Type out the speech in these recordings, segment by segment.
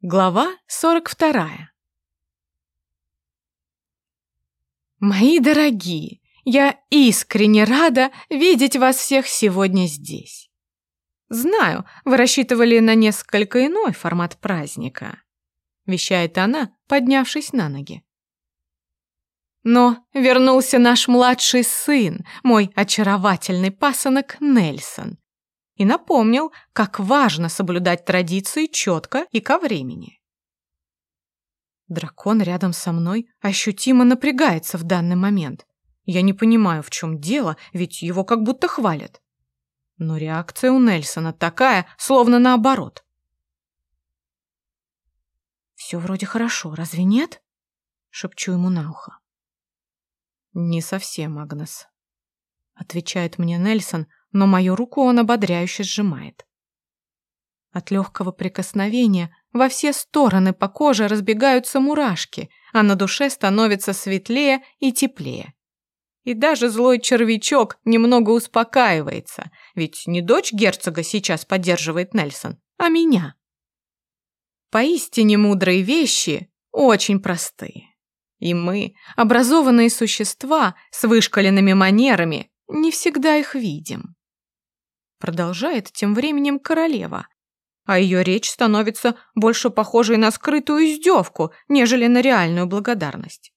Глава 42. Мои дорогие, я искренне рада видеть вас всех сегодня здесь. Знаю, вы рассчитывали на несколько иной формат праздника, вещает она, поднявшись на ноги. Но вернулся наш младший сын, мой очаровательный пасынок Нельсон, и напомнил, как важно соблюдать традиции четко и ко времени. Дракон рядом со мной ощутимо напрягается в данный момент. Я не понимаю, в чем дело, ведь его как будто хвалят. Но реакция у Нельсона такая, словно наоборот. «Все вроде хорошо, разве нет?» — шепчу ему на ухо. «Не совсем, Агнес», — отвечает мне Нельсон, но мою руку он ободряюще сжимает. От легкого прикосновения во все стороны по коже разбегаются мурашки, а на душе становится светлее и теплее. И даже злой червячок немного успокаивается, ведь не дочь герцога сейчас поддерживает Нельсон, а меня. Поистине мудрые вещи очень простые. И мы, образованные существа с вышкаленными манерами, не всегда их видим. Продолжает тем временем королева, а ее речь становится больше похожей на скрытую издевку, нежели на реальную благодарность.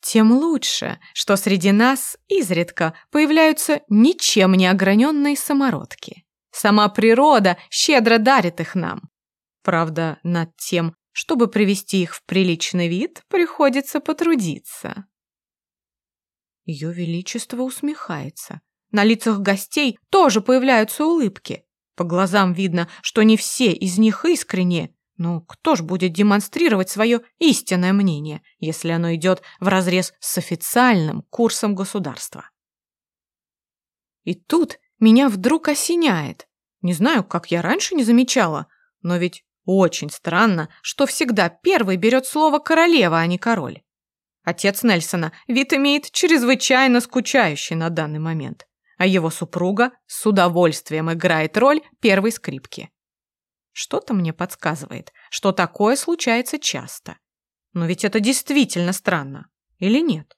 Тем лучше, что среди нас изредка появляются ничем не ограненные самородки. Сама природа щедро дарит их нам. Правда, над тем, чтобы привести их в приличный вид, приходится потрудиться. Ее Величество усмехается, на лицах гостей тоже появляются улыбки. По глазам видно, что не все из них искренние. Но кто ж будет демонстрировать свое истинное мнение, если оно идет вразрез с официальным курсом государства? И тут меня вдруг осеняет. Не знаю, как я раньше не замечала, но ведь очень странно, что всегда первый берет слово королева, а не король. Отец Нельсона вид имеет чрезвычайно скучающий на данный момент а его супруга с удовольствием играет роль первой скрипки. Что-то мне подсказывает, что такое случается часто. Но ведь это действительно странно, или нет?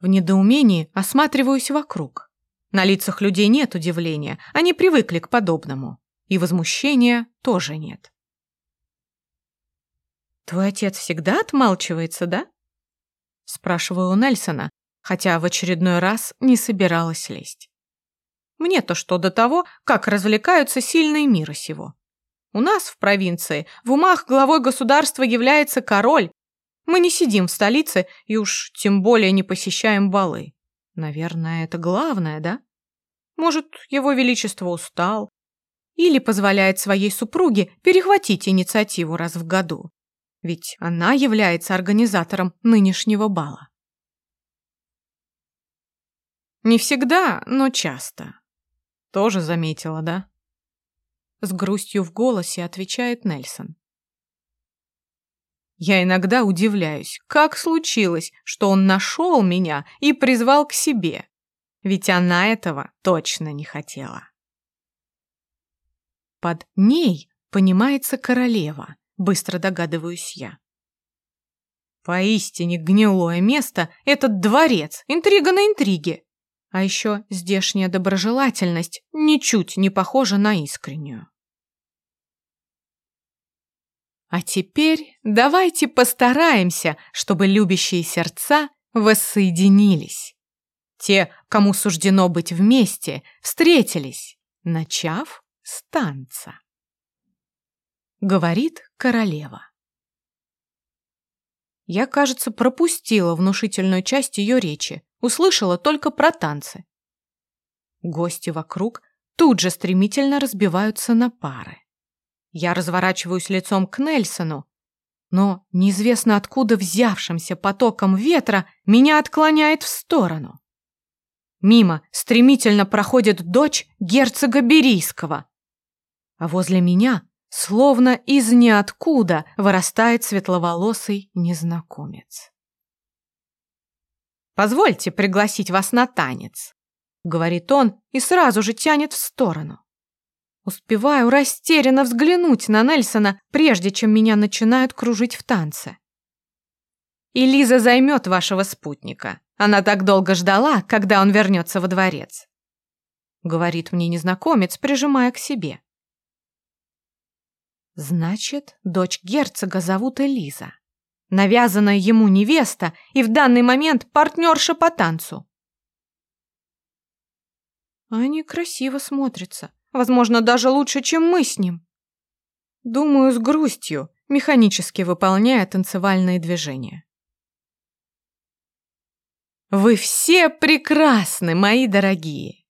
В недоумении осматриваюсь вокруг. На лицах людей нет удивления, они привыкли к подобному. И возмущения тоже нет. «Твой отец всегда отмалчивается, да?» Спрашиваю у Нельсона, хотя в очередной раз не собиралась лезть. Мне-то что до того, как развлекаются сильные мира сего. У нас в провинции в умах главой государства является король. Мы не сидим в столице и уж тем более не посещаем балы. Наверное, это главное, да? Может, его величество устал? Или позволяет своей супруге перехватить инициативу раз в году? Ведь она является организатором нынешнего бала. Не всегда, но часто. Тоже заметила, да? С грустью в голосе отвечает Нельсон. Я иногда удивляюсь, как случилось, что он нашел меня и призвал к себе. Ведь она этого точно не хотела. Под ней понимается королева, быстро догадываюсь я. Поистине гнилое место этот дворец, интрига на интриге. А еще здешняя доброжелательность ничуть не похожа на искреннюю. А теперь давайте постараемся, чтобы любящие сердца воссоединились. Те, кому суждено быть вместе, встретились, начав с танца. Говорит королева. Я, кажется, пропустила внушительную часть ее речи, услышала только про танцы. Гости вокруг тут же стремительно разбиваются на пары. Я разворачиваюсь лицом к Нельсону, но неизвестно откуда взявшимся потоком ветра меня отклоняет в сторону. Мимо стремительно проходит дочь герцога Берийского, а возле меня, словно из ниоткуда, вырастает светловолосый незнакомец. Позвольте пригласить вас на танец», — говорит он и сразу же тянет в сторону. Успеваю растерянно взглянуть на Нельсона, прежде чем меня начинают кружить в танце. И Лиза займет вашего спутника. Она так долго ждала, когда он вернется во дворец. Говорит мне незнакомец, прижимая к себе. Значит, дочь герцога зовут Элиза. Навязанная ему невеста и в данный момент партнерша по танцу. Они красиво смотрятся. Возможно, даже лучше, чем мы с ним. Думаю, с грустью, механически выполняя танцевальные движения. «Вы все прекрасны, мои дорогие!»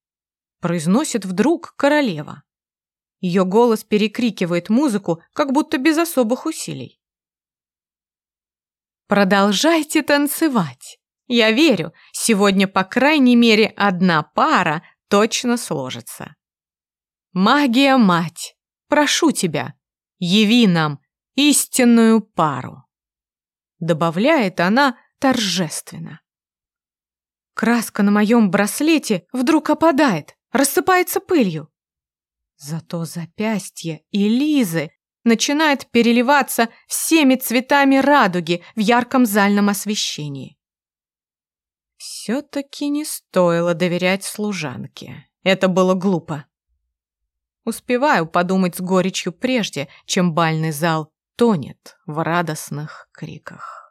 произносит вдруг королева. Ее голос перекрикивает музыку, как будто без особых усилий. Продолжайте танцевать. Я верю, сегодня по крайней мере одна пара точно сложится. Магия, мать, прошу тебя, яви нам истинную пару. Добавляет она торжественно. Краска на моем браслете вдруг опадает, рассыпается пылью. Зато запястье Элизы начинает переливаться всеми цветами радуги в ярком зальном освещении. Все-таки не стоило доверять служанке. Это было глупо. Успеваю подумать с горечью прежде, чем бальный зал тонет в радостных криках.